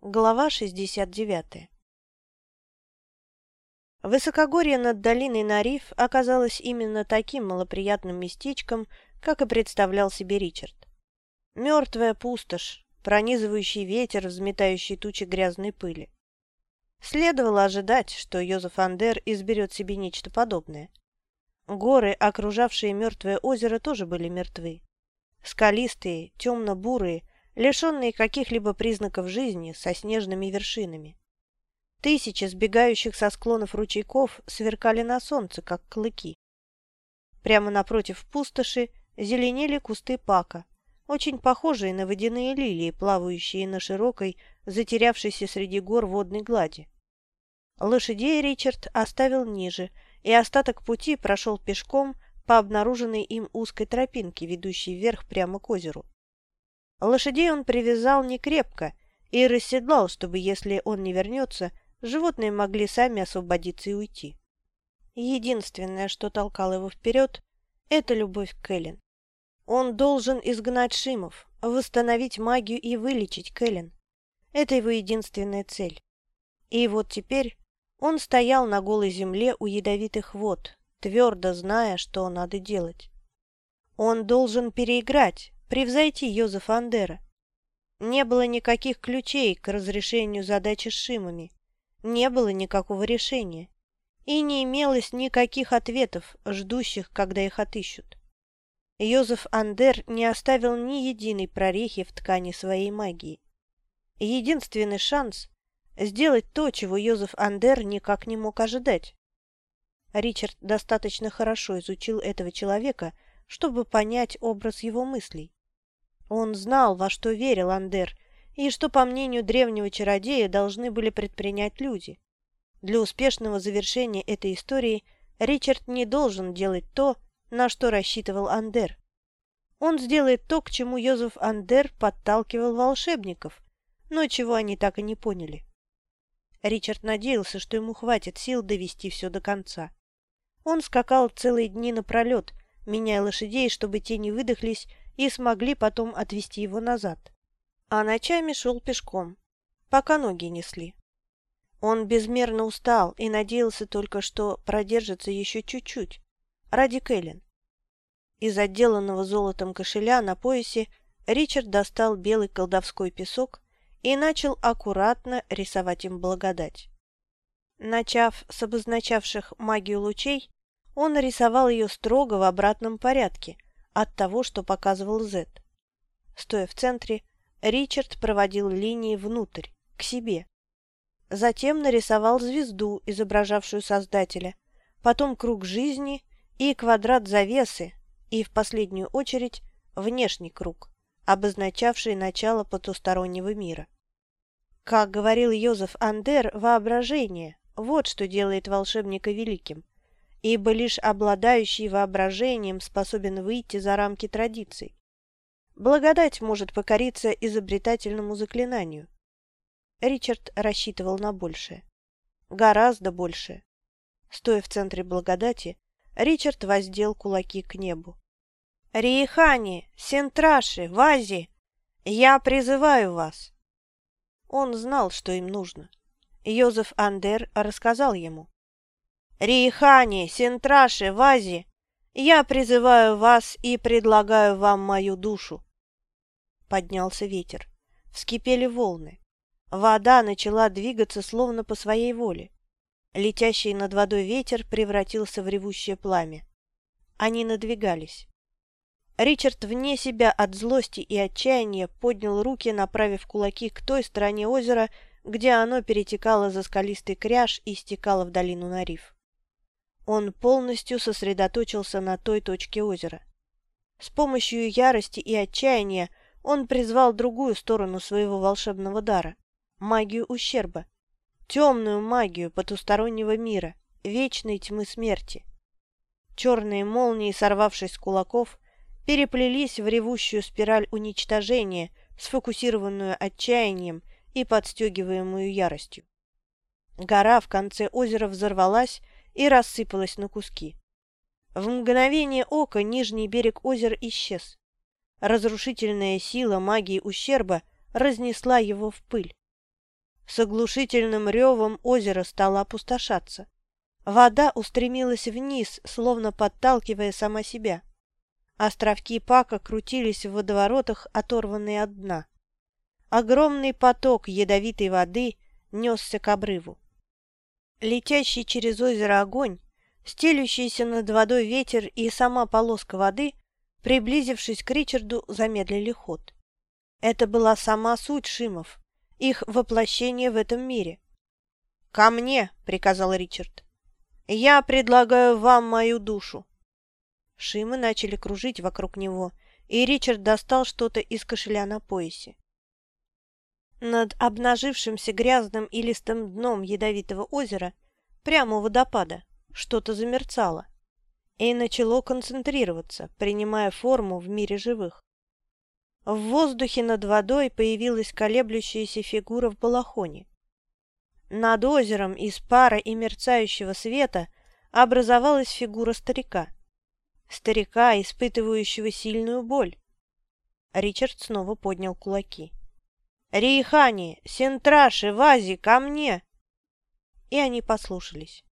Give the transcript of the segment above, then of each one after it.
Глава 69 Высокогорье над долиной Нариф оказалось именно таким малоприятным местечком, как и представлял себе Ричард. Мертвая пустошь, пронизывающий ветер, взметающий тучи грязной пыли. Следовало ожидать, что Йозеф Андер изберет себе нечто подобное. Горы, окружавшие мертвое озеро, тоже были мертвы. Скалистые, темно-бурые, лишенные каких-либо признаков жизни, со снежными вершинами. Тысячи сбегающих со склонов ручейков сверкали на солнце, как клыки. Прямо напротив пустоши зеленели кусты пака, очень похожие на водяные лилии, плавающие на широкой, затерявшейся среди гор водной глади. Лошадей Ричард оставил ниже, и остаток пути прошел пешком по обнаруженной им узкой тропинке, ведущей вверх прямо к озеру. Лошадей он привязал не крепко и расседлал, чтобы, если он не вернется, животные могли сами освободиться и уйти. Единственное, что толкало его вперед, это любовь к Кэлен. Он должен изгнать Шимов, восстановить магию и вылечить Кэлен. Это его единственная цель. И вот теперь он стоял на голой земле у ядовитых вод, твердо зная, что надо делать. Он должен переиграть, превзойти Йозефа Андера. Не было никаких ключей к разрешению задачи с Шимами, не было никакого решения, и не имелось никаких ответов, ждущих, когда их отыщут. Йозеф Андер не оставил ни единой прорехи в ткани своей магии. Единственный шанс – сделать то, чего Йозеф Андер никак не мог ожидать. Ричард достаточно хорошо изучил этого человека, чтобы понять образ его мыслей. Он знал, во что верил Андер, и что, по мнению древнего чародея, должны были предпринять люди. Для успешного завершения этой истории Ричард не должен делать то, на что рассчитывал Андер. Он сделает то, к чему Йозеф Андер подталкивал волшебников, но чего они так и не поняли. Ричард надеялся, что ему хватит сил довести все до конца. Он скакал целые дни напролет, меняя лошадей, чтобы те не выдохлись и смогли потом отвезти его назад. А ночами шел пешком, пока ноги несли. Он безмерно устал и надеялся только, что продержится еще чуть-чуть, ради Кэлен. Из отделанного золотом кошеля на поясе Ричард достал белый колдовской песок и начал аккуратно рисовать им благодать. Начав с обозначавших магию лучей, он рисовал ее строго в обратном порядке – от того, что показывал Z. Стоя в центре, Ричард проводил линии внутрь, к себе. Затем нарисовал звезду, изображавшую Создателя, потом круг жизни и квадрат завесы, и в последнюю очередь внешний круг, обозначавший начало потустороннего мира. Как говорил Йозеф Андер, воображение – вот что делает волшебника великим ибо лишь обладающий воображением способен выйти за рамки традиций. Благодать может покориться изобретательному заклинанию. Ричард рассчитывал на большее. Гораздо большее. Стоя в центре благодати, Ричард воздел кулаки к небу. «Риехани, Сентраши, Вази, я призываю вас!» Он знал, что им нужно. Йозеф Андер рассказал ему. Рейхани, Сентраши, Вази, я призываю вас и предлагаю вам мою душу. Поднялся ветер. Вскипели волны. Вода начала двигаться словно по своей воле. Летящий над водой ветер превратился в ревущее пламя. Они надвигались. Ричард вне себя от злости и отчаяния поднял руки, направив кулаки к той стороне озера, где оно перетекало за скалистый кряж и стекало в долину на риф. Он полностью сосредоточился на той точке озера. С помощью ярости и отчаяния он призвал другую сторону своего волшебного дара – магию ущерба, темную магию потустороннего мира, вечной тьмы смерти. Черные молнии, сорвавшись с кулаков, переплелись в ревущую спираль уничтожения, сфокусированную отчаянием и подстегиваемую яростью. Гора в конце озера взорвалась и рассыпалась на куски. В мгновение ока нижний берег озера исчез. Разрушительная сила магии ущерба разнесла его в пыль. С оглушительным ревом озеро стало опустошаться. Вода устремилась вниз, словно подталкивая сама себя. Островки Пака крутились в водоворотах, оторванные от дна. Огромный поток ядовитой воды несся к обрыву. Летящий через озеро огонь, стелющийся над водой ветер и сама полоска воды, приблизившись к Ричарду, замедлили ход. Это была сама суть Шимов, их воплощение в этом мире. «Ко мне!» — приказал Ричард. «Я предлагаю вам мою душу». Шимы начали кружить вокруг него, и Ричард достал что-то из кошеля на поясе. Над обнажившимся грязным и листым дном ядовитого озера, прямо у водопада, что-то замерцало и начало концентрироваться, принимая форму в мире живых. В воздухе над водой появилась колеблющаяся фигура в балахоне. Над озером из пара и мерцающего света образовалась фигура старика. Старика, испытывающего сильную боль. Ричард снова поднял кулаки. «Рейхани! Сентраши! Вази! Ко мне!» И они послушались.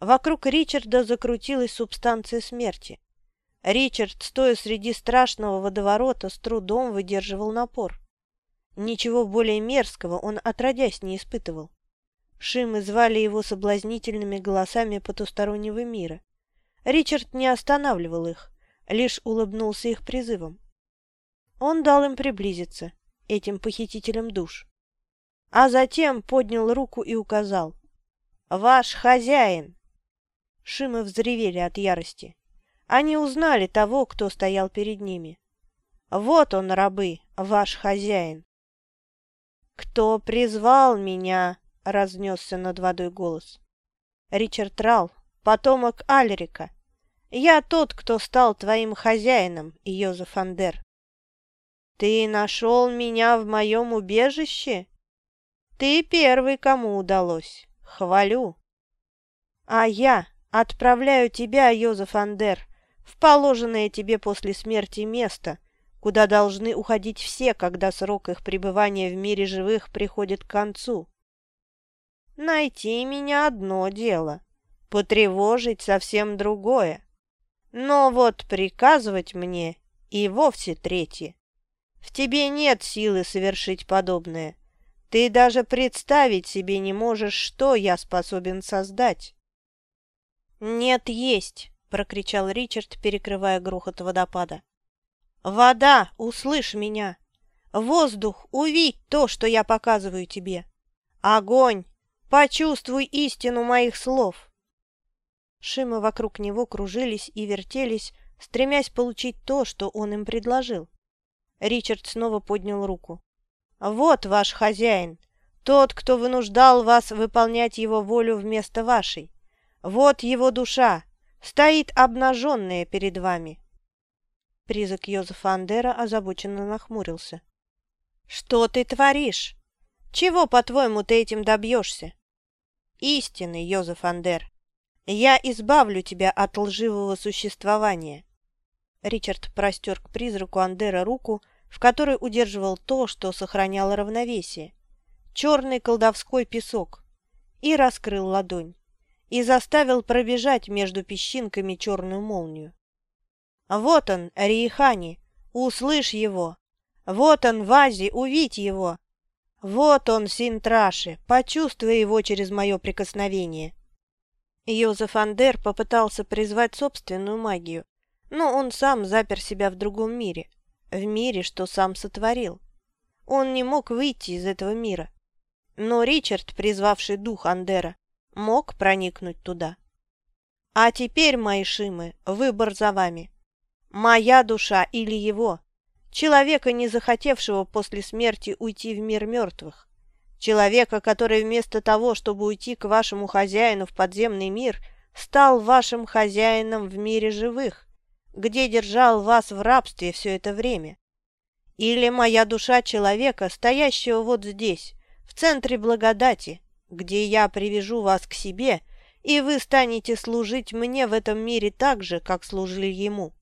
Вокруг Ричарда закрутилась субстанция смерти. Ричард, стоя среди страшного водоворота, с трудом выдерживал напор. Ничего более мерзкого он отродясь не испытывал. Шимы звали его соблазнительными голосами потустороннего мира. Ричард не останавливал их, лишь улыбнулся их призывом. Он дал им приблизиться, этим похитителям душ. А затем поднял руку и указал. «Ваш хозяин!» Шимы взревели от ярости. Они узнали того, кто стоял перед ними. «Вот он, рабы, ваш хозяин!» «Кто призвал меня?» — разнесся над водой голос. «Ричард Рал, потомок Альрика. Я тот, кто стал твоим хозяином, Йозеф Андер». «Ты нашел меня в моем убежище?» «Ты первый, кому удалось. Хвалю». «А я отправляю тебя, Йозеф Андер, в положенное тебе после смерти место, куда должны уходить все, когда срок их пребывания в мире живых приходит к концу. Найти меня одно дело, потревожить совсем другое. Но вот приказывать мне и вовсе третье. В тебе нет силы совершить подобное. Ты даже представить себе не можешь, что я способен создать. Нет, есть, прокричал Ричард, перекрывая грохот водопада. Вода, услышь меня. Воздух, увидь то, что я показываю тебе. Огонь, Почувствуй истину моих слов!» Шимы вокруг него кружились и вертелись, стремясь получить то, что он им предложил. Ричард снова поднял руку. «Вот ваш хозяин, тот, кто вынуждал вас выполнять его волю вместо вашей. Вот его душа, стоит обнаженная перед вами». Призрак Йозефа Андера озабоченно нахмурился. «Что ты творишь? Чего, по-твоему, ты этим добьешься?» истины, Йозеф Андер. Я избавлю тебя от лживого существования». Ричард простер к призраку Андера руку, в которой удерживал то, что сохраняло равновесие. Черный колдовской песок. И раскрыл ладонь. И заставил пробежать между песчинками черную молнию. «Вот он, Риехани! Услышь его! Вот он, Вази, увидь его! «Вот он, Синтраши, почувствуй его через мое прикосновение». Йозеф Андер попытался призвать собственную магию, но он сам запер себя в другом мире, в мире, что сам сотворил. Он не мог выйти из этого мира. Но Ричард, призвавший дух Андера, мог проникнуть туда. А теперь, мои шимы, выбор за вами. Моя душа или его человека, не захотевшего после смерти уйти в мир мертвых, человека, который вместо того, чтобы уйти к вашему хозяину в подземный мир, стал вашим хозяином в мире живых, где держал вас в рабстве все это время. Или моя душа человека, стоящего вот здесь, в центре благодати, где я привяжу вас к себе, и вы станете служить мне в этом мире так же, как служили ему.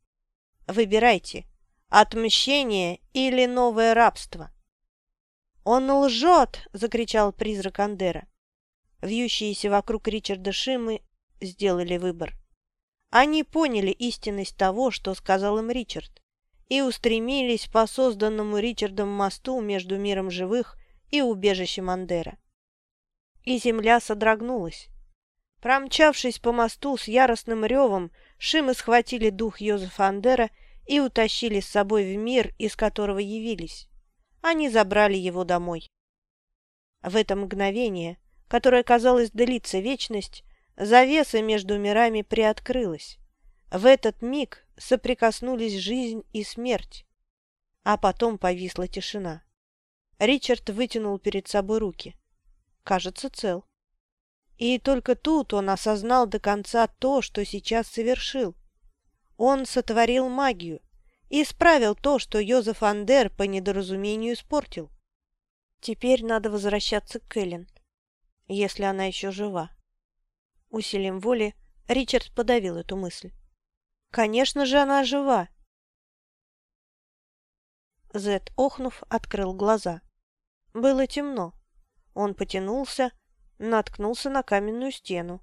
Выбирайте. Отмщение или новое рабство? «Он лжет!» — закричал призрак Андера. Вьющиеся вокруг Ричарда Шимы сделали выбор. Они поняли истинность того, что сказал им Ричард, и устремились по созданному Ричардом мосту между миром живых и убежищем Андера. И земля содрогнулась. Промчавшись по мосту с яростным ревом, Шимы схватили дух Йозефа Андера и утащили с собой в мир, из которого явились. Они забрали его домой. В это мгновение, которое казалось длиться вечность, завеса между мирами приоткрылась. В этот миг соприкоснулись жизнь и смерть. А потом повисла тишина. Ричард вытянул перед собой руки. Кажется, цел. И только тут он осознал до конца то, что сейчас совершил. Он сотворил магию, и исправил то, что Йозеф Андер по недоразумению испортил. Теперь надо возвращаться к Кэлен, если она еще жива. Усилием воли Ричард подавил эту мысль. Конечно же, она жива. Зет, охнув, открыл глаза. Было темно. Он потянулся, наткнулся на каменную стену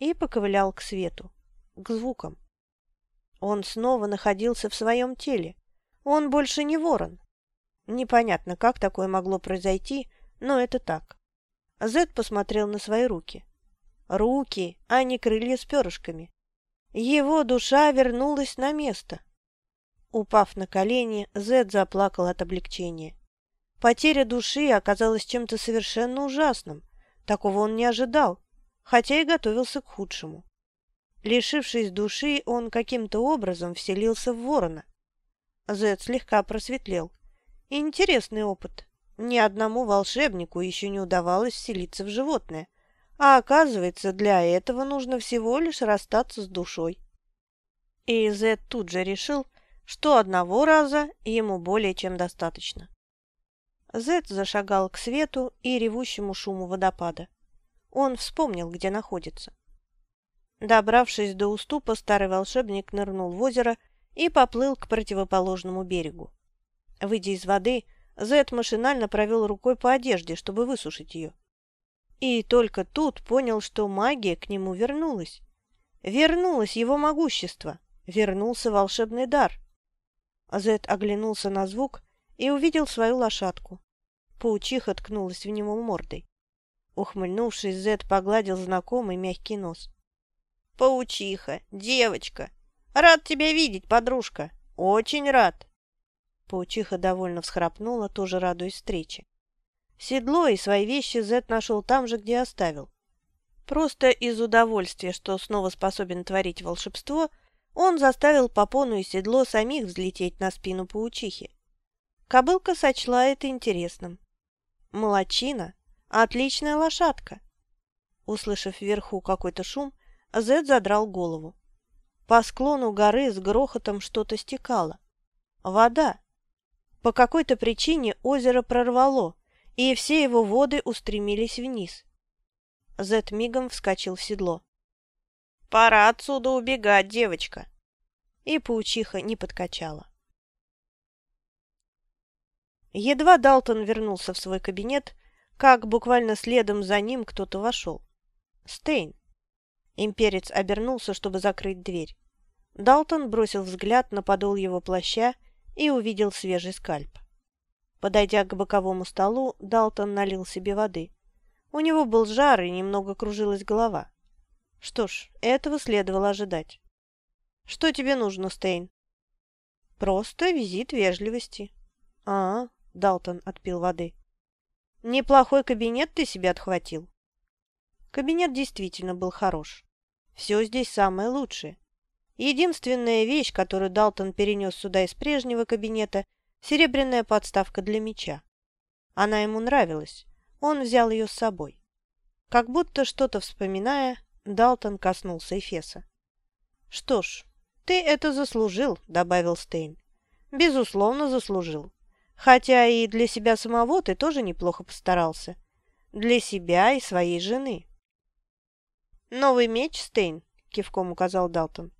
и поковылял к свету, к звукам. Он снова находился в своем теле. Он больше не ворон. Непонятно, как такое могло произойти, но это так. Зед посмотрел на свои руки. Руки, а не крылья с перышками. Его душа вернулась на место. Упав на колени, Зед заплакал от облегчения. Потеря души оказалась чем-то совершенно ужасным. Такого он не ожидал, хотя и готовился к худшему. Лишившись души, он каким-то образом вселился в ворона. Зед слегка просветлел. Интересный опыт. Ни одному волшебнику еще не удавалось вселиться в животное. А оказывается, для этого нужно всего лишь расстаться с душой. И Зед тут же решил, что одного раза ему более чем достаточно. Зед зашагал к свету и ревущему шуму водопада. Он вспомнил, где находится. Добравшись до уступа, старый волшебник нырнул в озеро и поплыл к противоположному берегу. Выйдя из воды, Зет машинально провел рукой по одежде, чтобы высушить ее. И только тут понял, что магия к нему вернулась. Вернулось его могущество, вернулся волшебный дар. Зет оглянулся на звук и увидел свою лошадку. Паучиха ткнулась в него мордой. Ухмыльнувшись, Зет погладил знакомый мягкий нос. Паучиха, девочка. Рад тебя видеть, подружка. Очень рад. Паучиха довольно всхрапнула, тоже радуясь встрече. Седло и свои вещи Зет нашел там же, где оставил. Просто из удовольствия, что снова способен творить волшебство, он заставил Попону и седло самих взлететь на спину паучихи. Кобылка сочла это интересным. Молодчина, отличная лошадка. Услышав вверху какой-то шум, Зед задрал голову. По склону горы с грохотом что-то стекало. Вода. По какой-то причине озеро прорвало, и все его воды устремились вниз. Зед мигом вскочил в седло. «Пора отсюда убегать, девочка!» И паучиха не подкачала. Едва Далтон вернулся в свой кабинет, как буквально следом за ним кто-то вошел. Стейн. Имперец обернулся, чтобы закрыть дверь. Далтон бросил взгляд на подол его плаща и увидел свежий скальп. Подойдя к боковому столу, Далтон налил себе воды. У него был жар и немного кружилась голова. Что ж, этого следовало ожидать. «Что тебе нужно, Стейн?» «Просто визит вежливости». «А, — Далтон отпил воды. «Неплохой кабинет ты себе отхватил». Кабинет действительно был хорош. Все здесь самое лучшее. Единственная вещь, которую Далтон перенес сюда из прежнего кабинета – серебряная подставка для меча. Она ему нравилась. Он взял ее с собой. Как будто что-то вспоминая, Далтон коснулся Эфеса. «Что ж, ты это заслужил», – добавил Стейн. «Безусловно, заслужил. Хотя и для себя самого ты тоже неплохо постарался. Для себя и своей жены». «Новый меч, Стейн?» — кивком указал Далтон.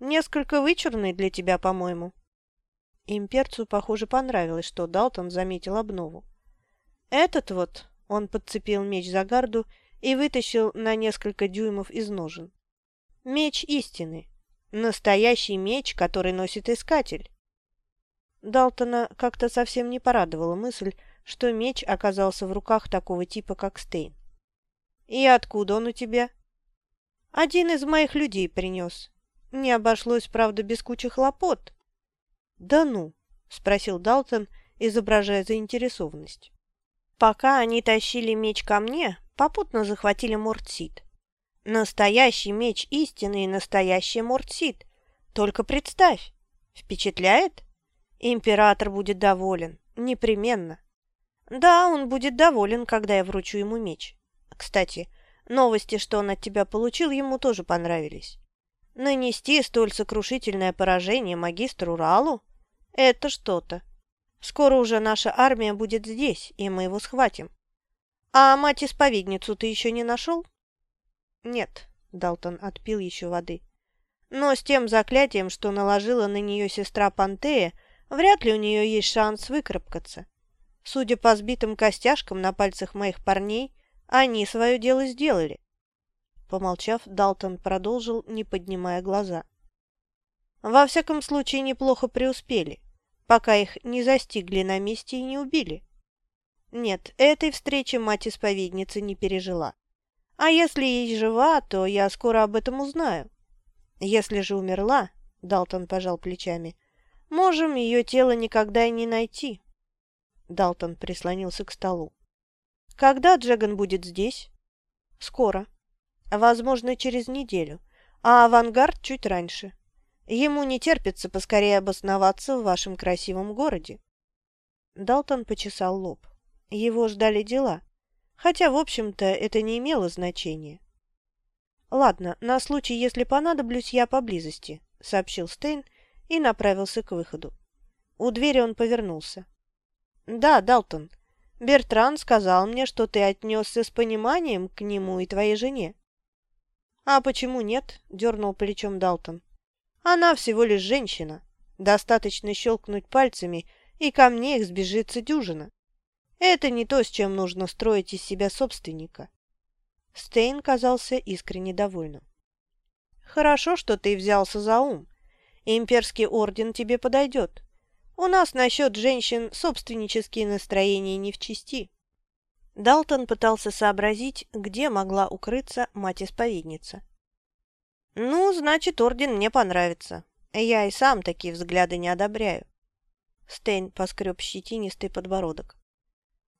«Несколько вычурный для тебя, по-моему». Имперцу, похоже, понравилось, что Далтон заметил обнову. Этот вот, он подцепил меч за гарду и вытащил на несколько дюймов из ножен. Меч истины. Настоящий меч, который носит искатель. Далтона как-то совсем не порадовала мысль, что меч оказался в руках такого типа, как Стейн. «И откуда он у тебя?» «Один из моих людей принес. Не обошлось, правда, без кучи хлопот». «Да ну?» – спросил Далтон, изображая заинтересованность. Пока они тащили меч ко мне, попутно захватили Мортсид. Настоящий меч истины и настоящий Мортсид. Только представь. Впечатляет? Император будет доволен. Непременно. Да, он будет доволен, когда я вручу ему меч. Кстати, новости, что он от тебя получил, ему тоже понравились. Нанести столь сокрушительное поражение магистру Ралу – это что-то. Скоро уже наша армия будет здесь, и мы его схватим. А мать-исповедницу ты еще не нашел? Нет, Далтон отпил еще воды. Но с тем заклятием, что наложила на нее сестра Пантея, вряд ли у нее есть шанс выкарабкаться. Судя по сбитым костяшкам на пальцах моих парней, они свое дело сделали. Помолчав, Далтон продолжил, не поднимая глаза. Во всяком случае, неплохо преуспели пока их не застигли на месте и не убили. Нет, этой встречи мать-исповедницы не пережила. А если ей жива, то я скоро об этом узнаю. Если же умерла, Далтон пожал плечами, можем ее тело никогда и не найти. Далтон прислонился к столу. Когда Джеган будет здесь? Скоро. Возможно, через неделю, а авангард чуть раньше. Ему не терпится поскорее обосноваться в вашем красивом городе. Далтон почесал лоб. Его ждали дела. Хотя, в общем-то, это не имело значения. «Ладно, на случай, если понадоблюсь, я поблизости», — сообщил Стейн и направился к выходу. У двери он повернулся. «Да, Далтон, Бертран сказал мне, что ты отнесся с пониманием к нему и твоей жене». «А почему нет?» — дернул плечом Далтон. Она всего лишь женщина. Достаточно щелкнуть пальцами, и ко мне их сбежится дюжина. Это не то, с чем нужно строить из себя собственника. Стейн казался искренне довольным. «Хорошо, что ты взялся за ум. Имперский орден тебе подойдет. У нас насчет женщин собственнические настроения не в чести». Далтон пытался сообразить, где могла укрыться мать-исповедница. «Ну, значит, орден мне понравится. Я и сам такие взгляды не одобряю». Стейн поскреб щетинистый подбородок.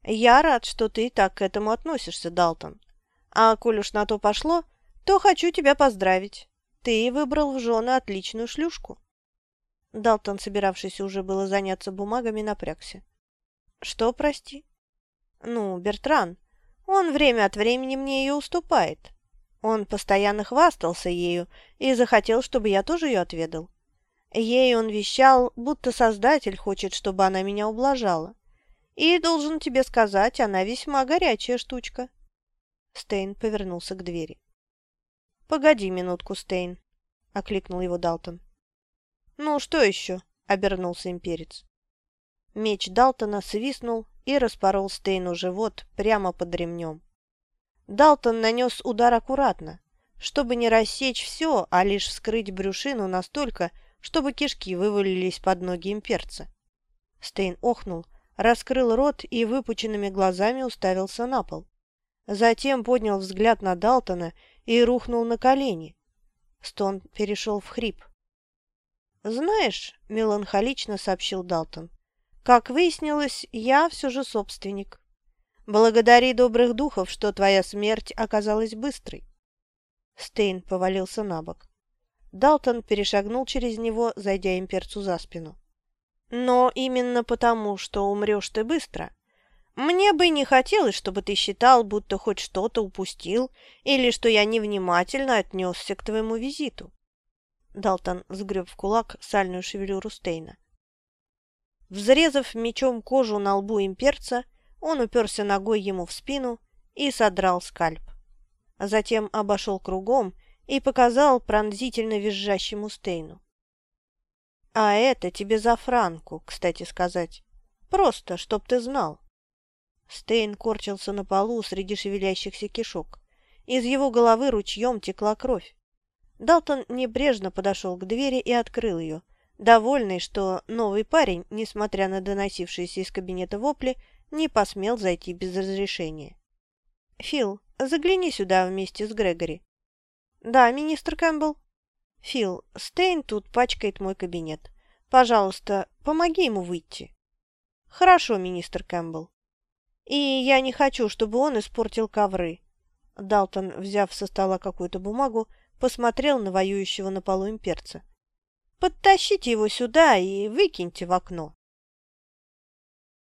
«Я рад, что ты так к этому относишься, Далтон. А коль уж на то пошло, то хочу тебя поздравить. Ты выбрал в жены отличную шлюшку». Далтон, собиравшийся уже было заняться бумагами, напрягся. «Что, прости?» «Ну, Бертран. Он время от времени мне ее уступает. Он постоянно хвастался ею и захотел, чтобы я тоже ее отведал. Ей он вещал, будто Создатель хочет, чтобы она меня ублажала. И, должен тебе сказать, она весьма горячая штучка. Стейн повернулся к двери. «Погоди минутку, Стейн», — окликнул его Далтон. «Ну, что еще?» — обернулся имперец. Меч Далтона свистнул и распорол Стейну живот прямо под ремнем. Далтон нанес удар аккуратно, чтобы не рассечь все, а лишь вскрыть брюшину настолько, чтобы кишки вывалились под ноги имперца. Стейн охнул, раскрыл рот и выпученными глазами уставился на пол. Затем поднял взгляд на Далтона и рухнул на колени. Стон перешел в хрип. «Знаешь», — меланхолично сообщил Далтон, — «как выяснилось, я все же собственник». Благодари добрых духов, что твоя смерть оказалась быстрой. Стейн повалился на бок. Далтон перешагнул через него, зайдя имперцу за спину. «Но именно потому, что умрешь ты быстро. Мне бы не хотелось, чтобы ты считал, будто хоть что-то упустил или что я невнимательно отнесся к твоему визиту». Далтон сгреб в кулак сальную шевелюру Стейна. Взрезав мечом кожу на лбу имперца, он уперся ногой ему в спину и содрал скальп. Затем обошел кругом и показал пронзительно визжащему Стейну. «А это тебе за франку, кстати сказать. Просто, чтоб ты знал». Стейн корчился на полу среди шевелящихся кишок. Из его головы ручьем текла кровь. Далтон небрежно подошел к двери и открыл ее, довольный, что новый парень, несмотря на доносившиеся из кабинета вопли, не посмел зайти без разрешения. «Фил, загляни сюда вместе с Грегори». «Да, мистер Кэмпбелл». «Фил, Стейн тут пачкает мой кабинет. Пожалуйста, помоги ему выйти». «Хорошо, мистер Кэмпбелл». «И я не хочу, чтобы он испортил ковры». Далтон, взяв со стола какую-то бумагу, посмотрел на воющего на полу имперца. «Подтащите его сюда и выкиньте в окно».